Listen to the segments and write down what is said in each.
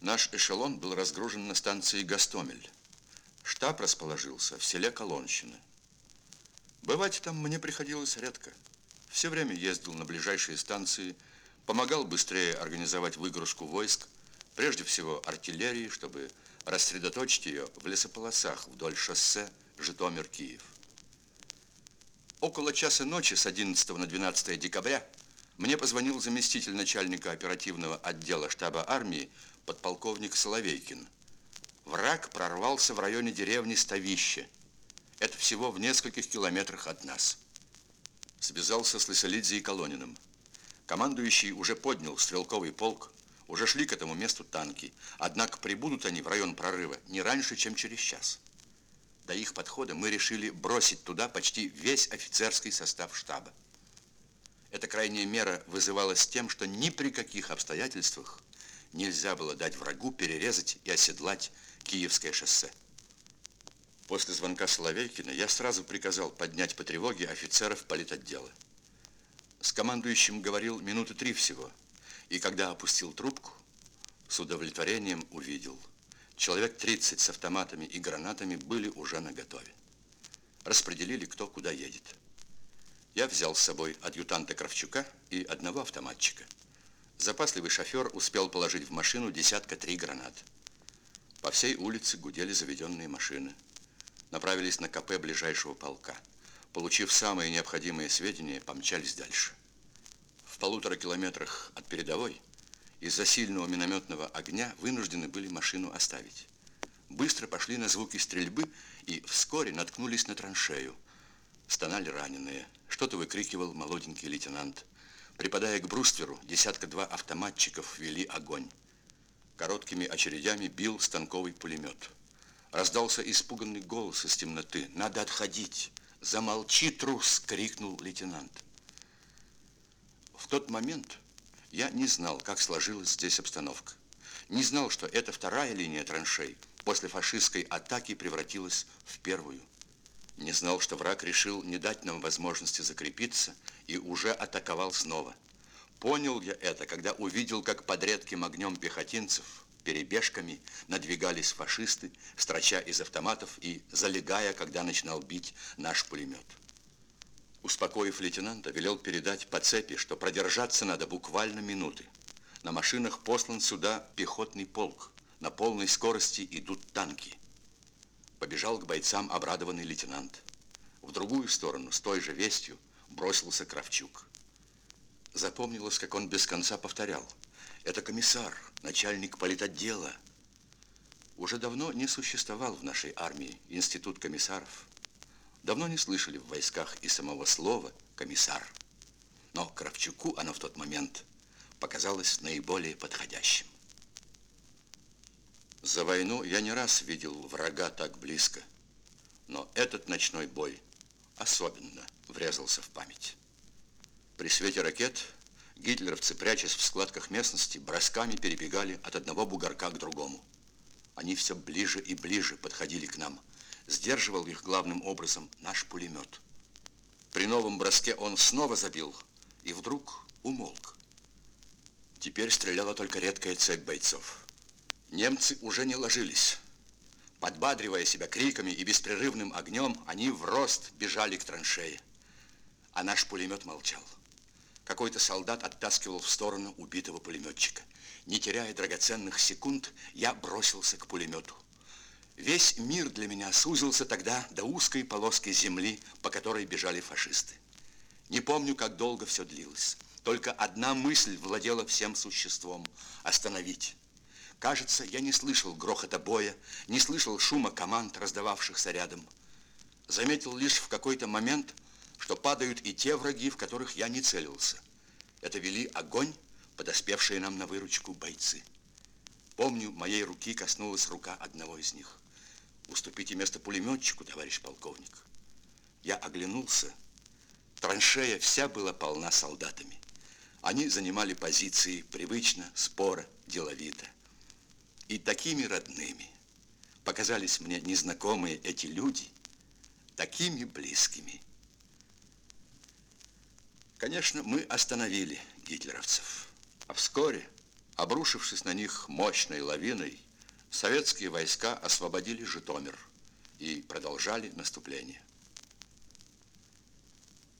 Наш эшелон был разгружен на станции Гастомель. Штаб расположился в селе Колонщина. Бывать там мне приходилось редко. Все время ездил на ближайшие станции, помогал быстрее организовать выгрузку войск, прежде всего артиллерии, чтобы рассредоточить ее в лесополосах вдоль шоссе Житомир-Киев. Около часа ночи с 11 на 12 декабря мне позвонил заместитель начальника оперативного отдела штаба армии подполковник Соловейкин. Враг прорвался в районе деревни Ставище. Это всего в нескольких километрах от нас. Связался с Лысолидзе и Колониным. Командующий уже поднял стрелковый полк, уже шли к этому месту танки. Однако прибудут они в район прорыва не раньше, чем через час. До их подхода мы решили бросить туда почти весь офицерский состав штаба. Эта крайняя мера вызывалась тем, что ни при каких обстоятельствах нельзя было дать врагу перерезать и оседлать Киевское шоссе. После звонка Соловейкина я сразу приказал поднять по тревоге офицеров политотдела. С командующим говорил минуты три всего, и когда опустил трубку, с удовлетворением увидел. Человек 30 с автоматами и гранатами были уже наготове. Распределили, кто куда едет. Я взял с собой адъютанта Кравчука и одного автоматчика. Запасливый шофер успел положить в машину десятка три гранат. По всей улице гудели заведенные машины. Направились на КП ближайшего полка. Получив самые необходимые сведения, помчались дальше. В полутора километрах от передовой из-за сильного минометного огня вынуждены были машину оставить. Быстро пошли на звуки стрельбы и вскоре наткнулись на траншею. Стонали раненые. Что-то выкрикивал молоденький лейтенант. Припадая к брустверу, десятка-два автоматчиков вели огонь. Короткими очередями бил станковый пулемет. Раздался испуганный голос из темноты. «Надо отходить!» «Замолчи, трус!» — крикнул лейтенант. В тот момент я не знал, как сложилась здесь обстановка. Не знал, что эта вторая линия траншей после фашистской атаки превратилась в первую. Не знал, что враг решил не дать нам возможности закрепиться и уже атаковал снова. Понял я это, когда увидел, как под редким огнем пехотинцев перебежками надвигались фашисты, строча из автоматов и залегая, когда начинал бить наш пулемет. Успокоив лейтенанта, велел передать по цепи, что продержаться надо буквально минуты. На машинах послан сюда пехотный полк. На полной скорости идут танки. Побежал к бойцам обрадованный лейтенант. В другую сторону, с той же вестью, бросился Кравчук. Запомнилось, как он без конца повторял. Это комиссар, начальник политотдела. Уже давно не существовал в нашей армии институт комиссаров. Давно не слышали в войсках и самого слова «комиссар». Но Кравчуку оно в тот момент показалось наиболее подходящим. За войну я не раз видел врага так близко, но этот ночной бой особенно врезался в память. При свете ракет гитлеровцы, прячась в складках местности, бросками перебегали от одного бугорка к другому. Они все ближе и ближе подходили к нам. Сдерживал их главным образом наш пулемет. При новом броске он снова забил и вдруг умолк. Теперь стреляла только редкая цепь бойцов. Немцы уже не ложились. Подбадривая себя криками и беспрерывным огнем, они в рост бежали к траншее. А наш пулемет молчал. Какой-то солдат оттаскивал в сторону убитого пулеметчика. Не теряя драгоценных секунд, я бросился к пулемету. Весь мир для меня сузился тогда до узкой полоски земли, по которой бежали фашисты. Не помню, как долго все длилось. Только одна мысль владела всем существом – остановить. Кажется, я не слышал грохота боя, не слышал шума команд, раздававшихся рядом. Заметил лишь в какой-то момент, что падают и те враги, в которых я не целился. Это вели огонь, подоспевшие нам на выручку бойцы. Помню, моей руки коснулась рука одного из них. «Уступите место пулеметчику, товарищ полковник». Я оглянулся. Траншея вся была полна солдатами. Они занимали позиции привычно, споро, деловито. И такими родными показались мне незнакомые эти люди, такими близкими. Конечно, мы остановили гитлеровцев, а вскоре Обрушившись на них мощной лавиной, советские войска освободили Житомир и продолжали наступление.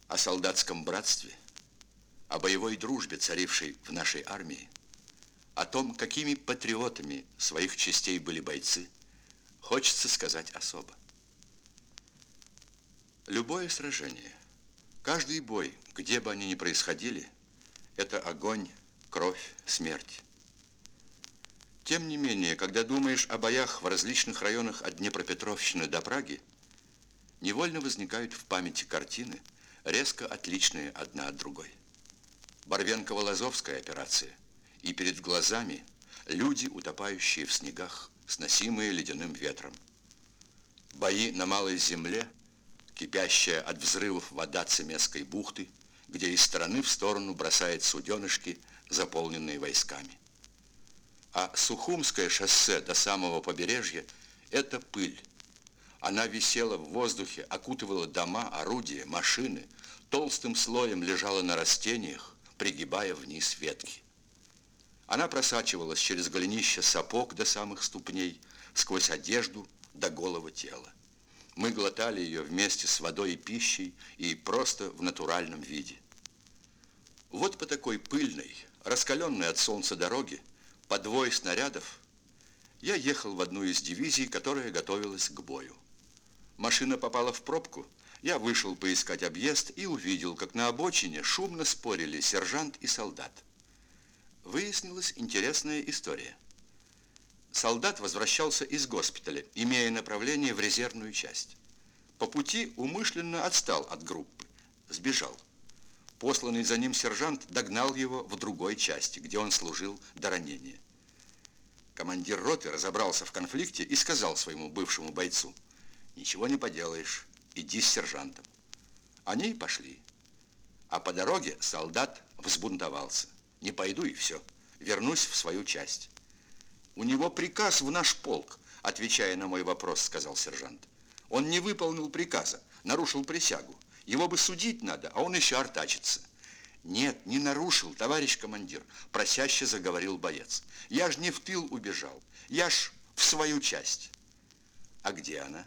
О солдатском братстве, о боевой дружбе, царившей в нашей армии, о том, какими патриотами своих частей были бойцы, хочется сказать особо. Любое сражение, каждый бой, где бы они ни происходили, это огонь, кровь, смерть. Тем не менее, когда думаешь о боях в различных районах от Днепропетровщины до Праги, невольно возникают в памяти картины, резко отличные одна от другой. Барвенково-Лазовская операция, и перед глазами люди, утопающие в снегах, сносимые ледяным ветром. Бои на Малой Земле, кипящая от взрывов вода Цемесской бухты, где из стороны в сторону бросает суденышки, заполненные войсками. А Сухумское шоссе до самого побережья – это пыль. Она висела в воздухе, окутывала дома, орудия, машины, толстым слоем лежала на растениях, пригибая вниз ветки. Она просачивалась через голенище сапог до самых ступней, сквозь одежду до голого тела. Мы глотали ее вместе с водой и пищей и просто в натуральном виде. Вот по такой пыльной, раскаленной от солнца дороге по двое снарядов, я ехал в одну из дивизий, которая готовилась к бою. Машина попала в пробку, я вышел поискать объезд и увидел, как на обочине шумно спорили сержант и солдат. Выяснилась интересная история. Солдат возвращался из госпиталя, имея направление в резервную часть. По пути умышленно отстал от группы, сбежал. Посланный за ним сержант догнал его в другой части, где он служил до ранения. Командир роты разобрался в конфликте и сказал своему бывшему бойцу, «Ничего не поделаешь, иди с сержантом». Они и пошли. А по дороге солдат взбунтовался. «Не пойду и все, вернусь в свою часть». «У него приказ в наш полк», отвечая на мой вопрос, сказал сержант. «Он не выполнил приказа, нарушил присягу. Его бы судить надо, а он еще артачится. Нет, не нарушил, товарищ командир, просяще заговорил боец. Я ж не в тыл убежал, я ж в свою часть. А где она?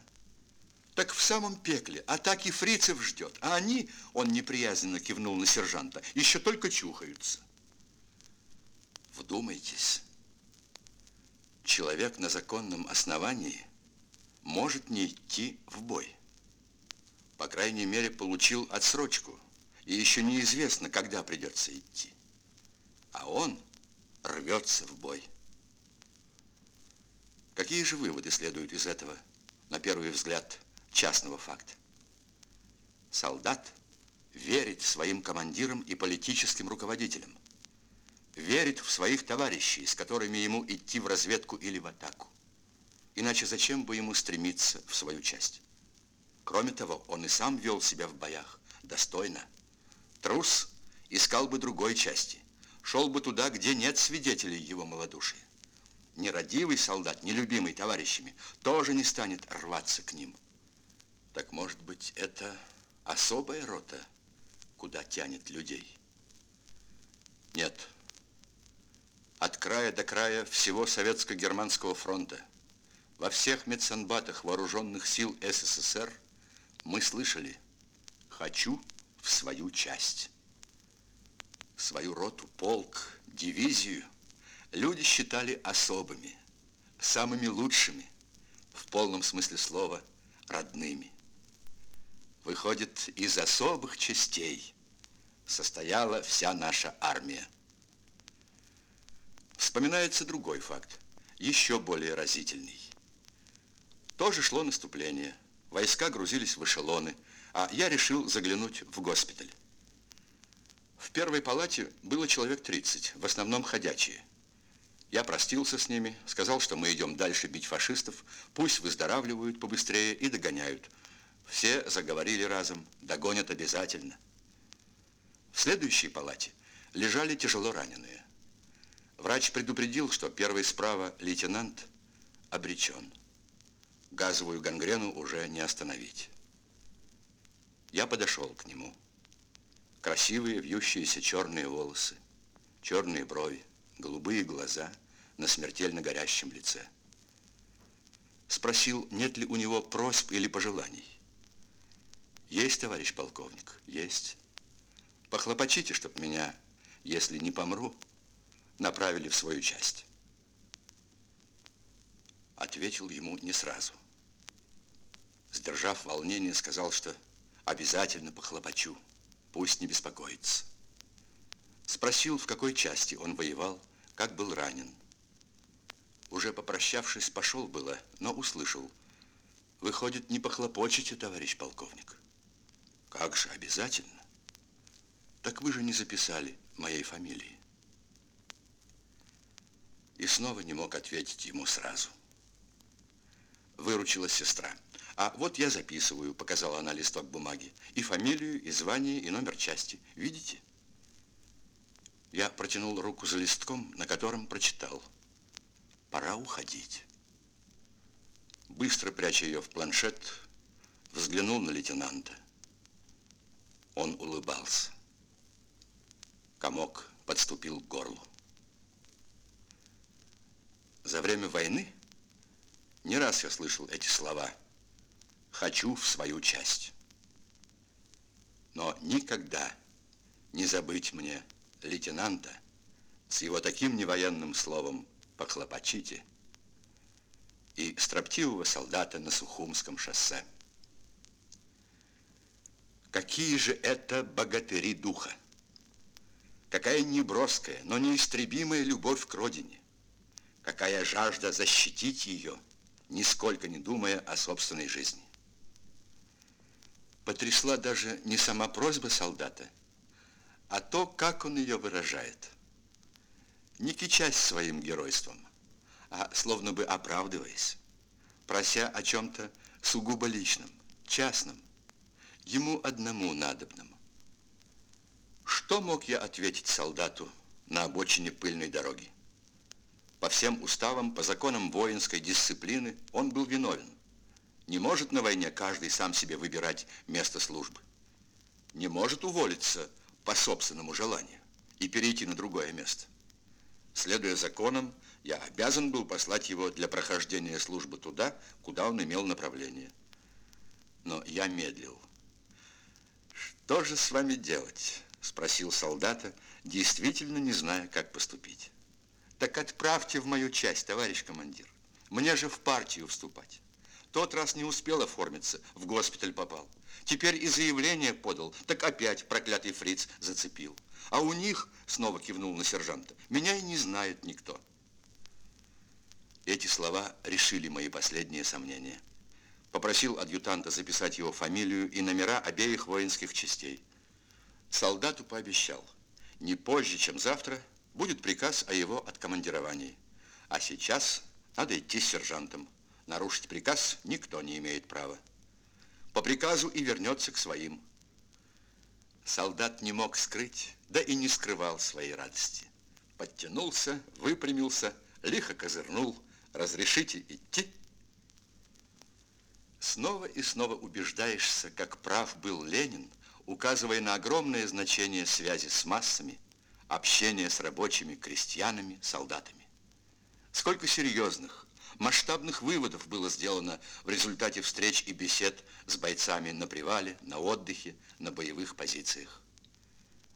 Так в самом пекле, атаки фрицев ждет, а они, он неприязненно кивнул на сержанта, еще только чухаются. Вдумайтесь, человек на законном основании может не идти в бой по крайней мере, получил отсрочку, и еще неизвестно, когда придется идти. А он рвется в бой. Какие же выводы следуют из этого, на первый взгляд, частного факта? Солдат верит своим командирам и политическим руководителям, верит в своих товарищей, с которыми ему идти в разведку или в атаку. Иначе зачем бы ему стремиться в свою часть? Кроме того, он и сам вел себя в боях достойно. Трус искал бы другой части, шел бы туда, где нет свидетелей его малодушия. Нерадивый солдат, нелюбимый товарищами, тоже не станет рваться к ним. Так, может быть, это особая рота, куда тянет людей? Нет. От края до края всего Советско-Германского фронта, во всех медсанбатах вооруженных сил СССР мы слышали «хочу в свою часть». Свою роту, полк, дивизию люди считали особыми, самыми лучшими, в полном смысле слова, родными. Выходит, из особых частей состояла вся наша армия. Вспоминается другой факт, еще более разительный. Тоже шло наступление – Войска грузились в эшелоны, а я решил заглянуть в госпиталь. В первой палате было человек 30, в основном ходячие. Я простился с ними, сказал, что мы идем дальше бить фашистов, пусть выздоравливают побыстрее и догоняют. Все заговорили разом, догонят обязательно. В следующей палате лежали тяжело раненые. Врач предупредил, что первый справа лейтенант обречен газовую гангрену уже не остановить. Я подошел к нему. Красивые вьющиеся черные волосы, черные брови, голубые глаза на смертельно горящем лице. Спросил, нет ли у него просьб или пожеланий. Есть, товарищ полковник, есть. Похлопочите, чтоб меня, если не помру, направили в свою часть. Ответил ему не сразу. Сдержав волнение, сказал, что обязательно похлопочу, пусть не беспокоится. Спросил, в какой части он воевал, как был ранен. Уже попрощавшись, пошел было, но услышал. Выходит, не похлопочете, товарищ полковник. Как же, обязательно. Так вы же не записали моей фамилии. И снова не мог ответить ему сразу. Выручила сестра. А вот я записываю, показала она листок бумаги. И фамилию, и звание, и номер части. Видите? Я протянул руку за листком, на котором прочитал. Пора уходить. Быстро пряча ее в планшет, взглянул на лейтенанта. Он улыбался. Комок подступил к горлу. За время войны не раз я слышал эти слова «хочу в свою часть». Но никогда не забыть мне лейтенанта с его таким невоенным словом «похлопочите» и строптивого солдата на Сухумском шоссе. Какие же это богатыри духа! Какая неброская, но неистребимая любовь к родине! Какая жажда защитить ее, нисколько не думая о собственной жизни! Потрясла даже не сама просьба солдата, а то, как он ее выражает. Не кичась своим геройством, а словно бы оправдываясь, прося о чем-то сугубо личном, частном, ему одному надобному. Что мог я ответить солдату на обочине пыльной дороги? По всем уставам, по законам воинской дисциплины он был виновен. Не может на войне каждый сам себе выбирать место службы. Не может уволиться по собственному желанию и перейти на другое место. Следуя законам, я обязан был послать его для прохождения службы туда, куда он имел направление. Но я медлил. «Что же с вами делать?» – спросил солдата, действительно не зная, как поступить. «Так отправьте в мою часть, товарищ командир. Мне же в партию вступать. Тот раз не успел оформиться, в госпиталь попал. Теперь и заявление подал, так опять проклятый фриц зацепил. А у них, снова кивнул на сержанта, меня и не знает никто». Эти слова решили мои последние сомнения попросил адъютанта записать его фамилию и номера обеих воинских частей. Солдату пообещал, не позже, чем завтра, будет приказ о его откомандировании. А сейчас надо идти с сержантом. Нарушить приказ никто не имеет права. По приказу и вернется к своим. Солдат не мог скрыть, да и не скрывал своей радости. Подтянулся, выпрямился, лихо козырнул. «Разрешите идти?» Снова и снова убеждаешься, как прав был Ленин, указывая на огромное значение связи с массами, общения с рабочими, крестьянами, солдатами. Сколько серьезных, масштабных выводов было сделано в результате встреч и бесед с бойцами на привале, на отдыхе, на боевых позициях.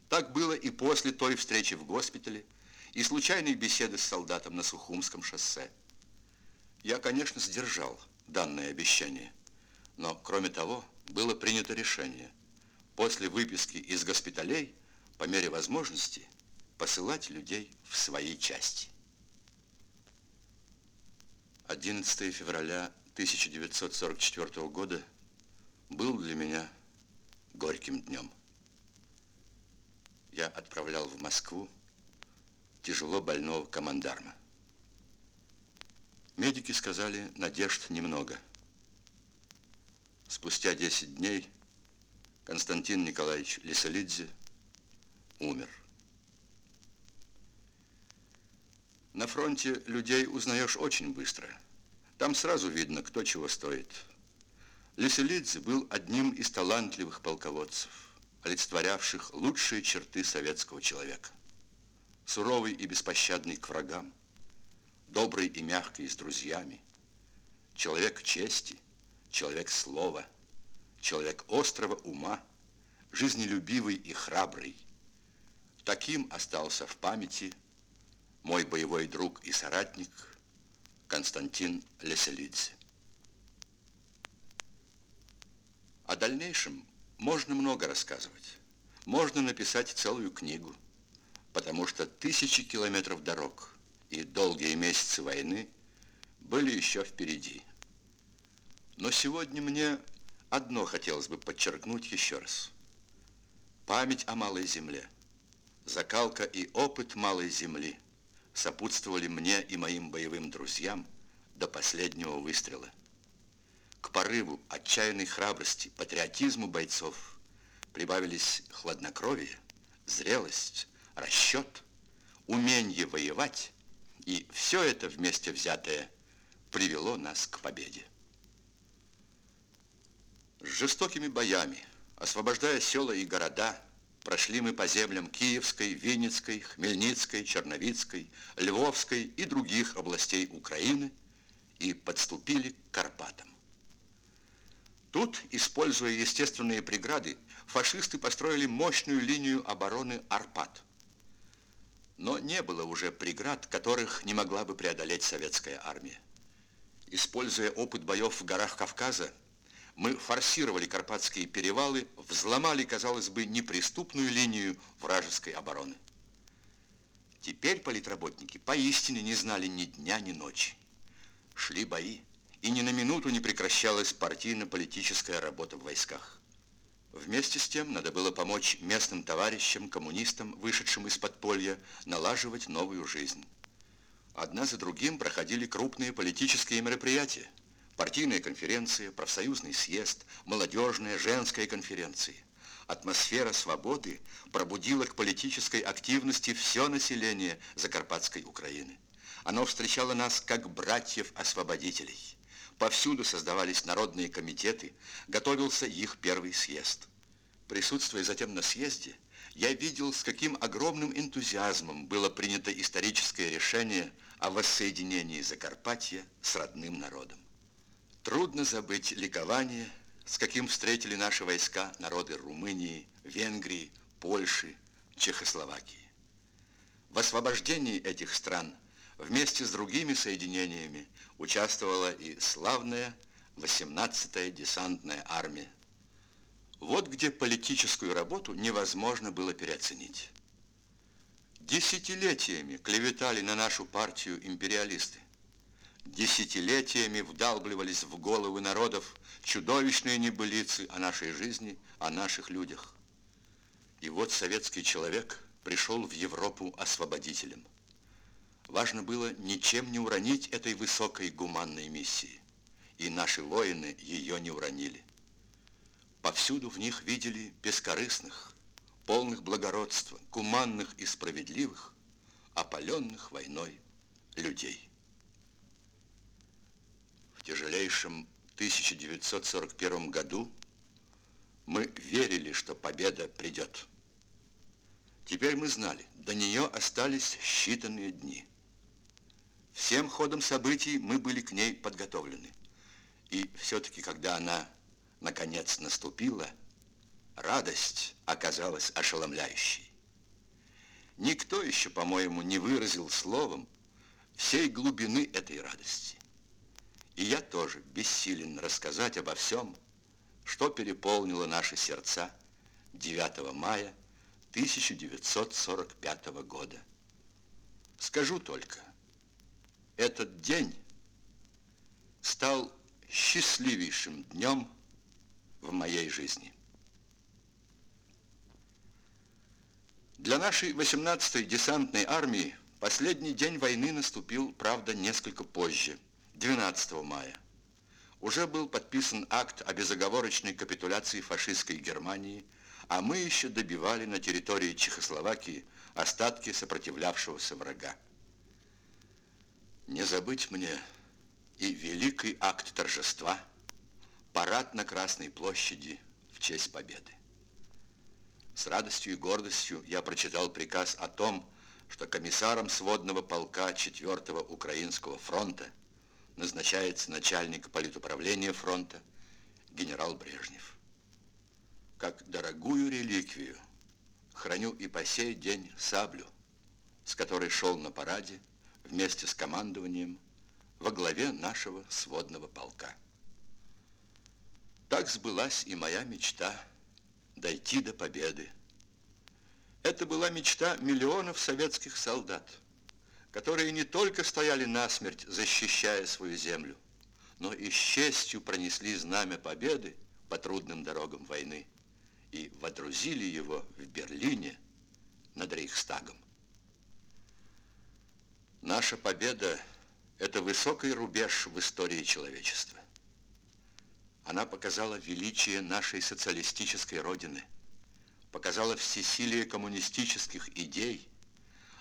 Так было и после той встречи в госпитале и случайной беседы с солдатом на Сухумском шоссе. Я, конечно, сдержал данное обещание. Но, кроме того, было принято решение после выписки из госпиталей по мере возможности посылать людей в свои части. 11 февраля 1944 года был для меня горьким днем. Я отправлял в Москву тяжело больного командарма. Медики сказали, надежд немного. Спустя 10 дней Константин Николаевич Лисолидзе умер. На фронте людей узнаешь очень быстро. Там сразу видно, кто чего стоит. Лиселидзе был одним из талантливых полководцев, олицетворявших лучшие черты советского человека. суровый и беспощадный к врагам, добрый и мягкий с друзьями, человек чести, человек слова, человек острого ума, жизнелюбивый и храбрый. Таким остался в памяти мой боевой друг и соратник Константин Леселидзе. О дальнейшем можно много рассказывать. Можно написать целую книгу, потому что тысячи километров дорог и долгие месяцы войны были еще впереди. Но сегодня мне одно хотелось бы подчеркнуть еще раз. Память о малой земле, закалка и опыт малой земли сопутствовали мне и моим боевым друзьям до последнего выстрела. К порыву, отчаянной храбрости, патриотизму бойцов прибавились хладнокровие, зрелость, расчет, умение воевать, и все это вместе взятое привело нас к победе. С жестокими боями, освобождая села и города, прошли мы по землям Киевской, Винницкой, Хмельницкой, Черновицкой, Львовской и других областей Украины и подступили к Карпатам. Тут, используя естественные преграды, фашисты построили мощную линию обороны Арпат. Но не было уже преград, которых не могла бы преодолеть советская армия. Используя опыт боев в горах Кавказа, мы форсировали Карпатские перевалы, взломали, казалось бы, неприступную линию вражеской обороны. Теперь политработники поистине не знали ни дня, ни ночи. Шли бои и ни на минуту не прекращалась партийно-политическая работа в войсках. Вместе с тем надо было помочь местным товарищам, коммунистам, вышедшим из подполья, налаживать новую жизнь. Одна за другим проходили крупные политические мероприятия. Партийная конференция, профсоюзный съезд, молодежная, женская конференции. Атмосфера свободы пробудила к политической активности все население Закарпатской Украины. Оно встречало нас как братьев-освободителей. Повсюду создавались народные комитеты, готовился их первый съезд. Присутствуя затем на съезде, я видел, с каким огромным энтузиазмом было принято историческое решение о воссоединении Закарпатья с родным народом. Трудно забыть ликование, с каким встретили наши войска народы Румынии, Венгрии, Польши, Чехословакии. В освобождении этих стран – Вместе с другими соединениями участвовала и славная 18-я десантная армия. Вот где политическую работу невозможно было переоценить. Десятилетиями клеветали на нашу партию империалисты. Десятилетиями вдалбливались в головы народов чудовищные небылицы о нашей жизни, о наших людях. И вот советский человек пришел в Европу освободителем. Важно было ничем не уронить этой высокой гуманной миссии. И наши воины ее не уронили. Повсюду в них видели бескорыстных, полных благородства, гуманных и справедливых, опаленных войной людей. Тяжелейшем 1941 году мы верили, что победа придет. Теперь мы знали, до нее остались считанные дни – Всем ходом событий мы были к ней подготовлены. И все-таки, когда она наконец наступила, радость оказалась ошеломляющей. Никто еще, по-моему, не выразил словом всей глубины этой радости. И я тоже бессилен рассказать обо всем, что переполнило наши сердца 9 мая 1945 года. Скажу только – этот день стал счастливейшим днем в моей жизни. Для нашей 18-й десантной армии последний день войны наступил, правда, несколько позже, 12 мая. Уже был подписан акт о безоговорочной капитуляции фашистской Германии, а мы еще добивали на территории Чехословакии остатки сопротивлявшегося врага. Не забыть мне и великий акт торжества, парад на Красной площади в честь победы. С радостью и гордостью я прочитал приказ о том, что комиссаром сводного полка 4-го Украинского фронта назначается начальник политуправления фронта генерал Брежнев. Как дорогую реликвию храню и по сей день саблю, с которой шел на параде вместе с командованием во главе нашего сводного полка. Так сбылась и моя мечта дойти до победы. Это была мечта миллионов советских солдат, которые не только стояли насмерть, защищая свою землю, но и с честью пронесли знамя победы по трудным дорогам войны и водрузили его в Берлине над Рейхстагом. Наша победа – это высокий рубеж в истории человечества. Она показала величие нашей социалистической Родины, показала всесилие коммунистических идей,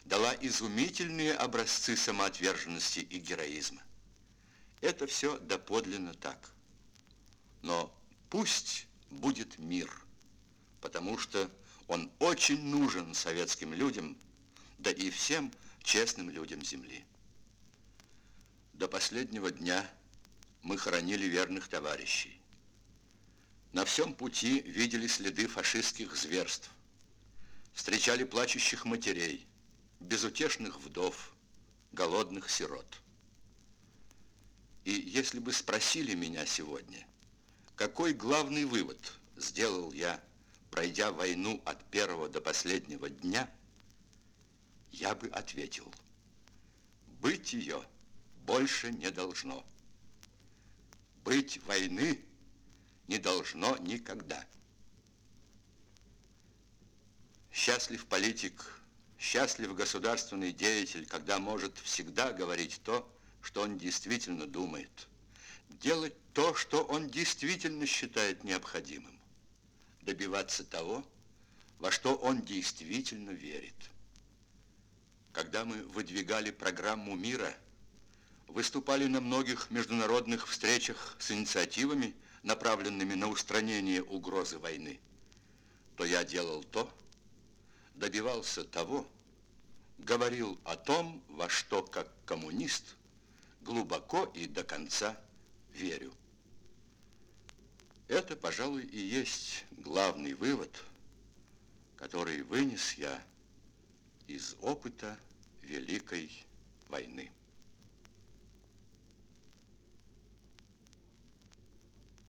дала изумительные образцы самоотверженности и героизма. Это все доподлинно так. Но пусть будет мир, потому что он очень нужен советским людям, да и всем честным людям Земли. До последнего дня мы хоронили верных товарищей. На всем пути видели следы фашистских зверств. Встречали плачущих матерей, безутешных вдов, голодных сирот. И если бы спросили меня сегодня, какой главный вывод сделал я, пройдя войну от первого до последнего дня, я бы ответил, быть ее больше не должно. Быть войны не должно никогда. Счастлив политик, счастлив государственный деятель, когда может всегда говорить то, что он действительно думает, делать то, что он действительно считает необходимым, добиваться того, во что он действительно верит. Когда мы выдвигали программу мира, выступали на многих международных встречах с инициативами, направленными на устранение угрозы войны, то я делал то, добивался того, говорил о том, во что как коммунист глубоко и до конца верю. Это, пожалуй, и есть главный вывод, который вынес я из опыта Великой войны.